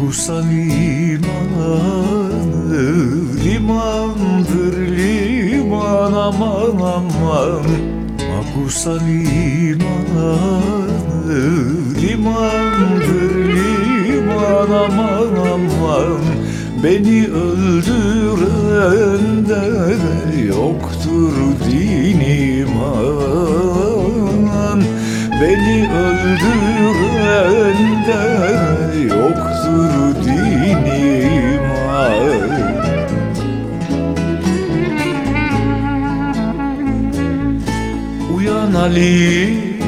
Bursa limanı limandır liman aman aman. Bursa limanı limandır liman aman aman. Beni öldüren de yoktur din iman. Beni öldüren de Uyan Ali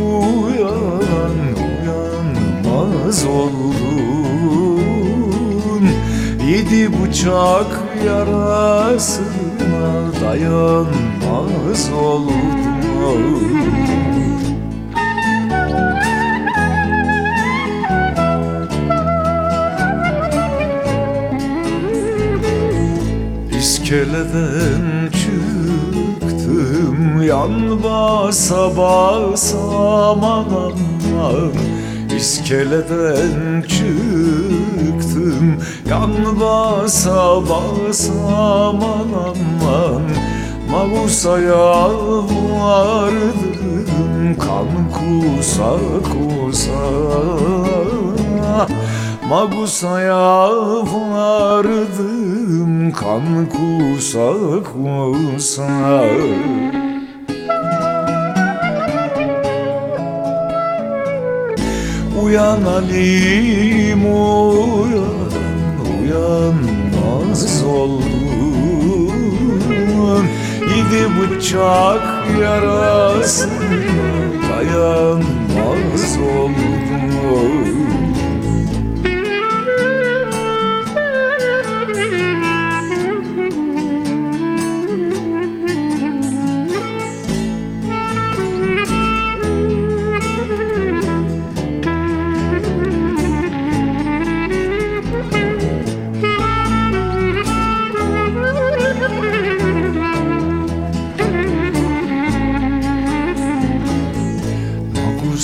uyan uyanmaz oldun. Yedi bıçak yarasına dayanmaz oldun. İskeleden yan basa basa aman aman İskeleden çıktım yan basa basa aman aman Mavusa'ya vardım kan kusa kusa. Magusa'ya vardım kan kusa kusa Uyan Ali'm uyan uyanmaz oldun Yedi bıçak yarasına dayanmaz oldun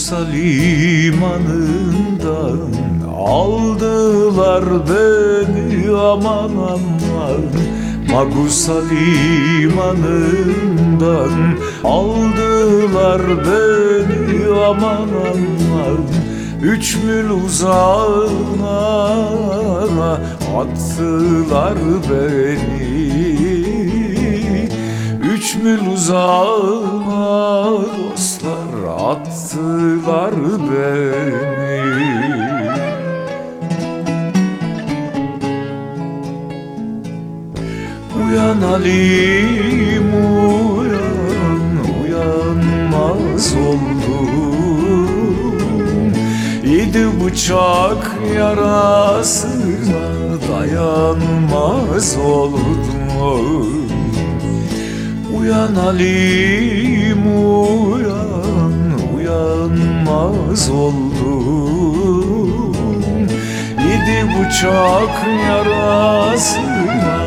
Bursa limanından aldılar beni aman aman. Magusa limanından aldılar beni aman aman. Üç mil uzağına attılar beni Üç mil uzağına dostlar attılar beni. Uyan Ali'm uyan uyanmaz oldum. Yedi bıçak yarasına dayanmaz oldum Uyan Ali'm uyan uyanmaz oldum Yedi bıçak yarasına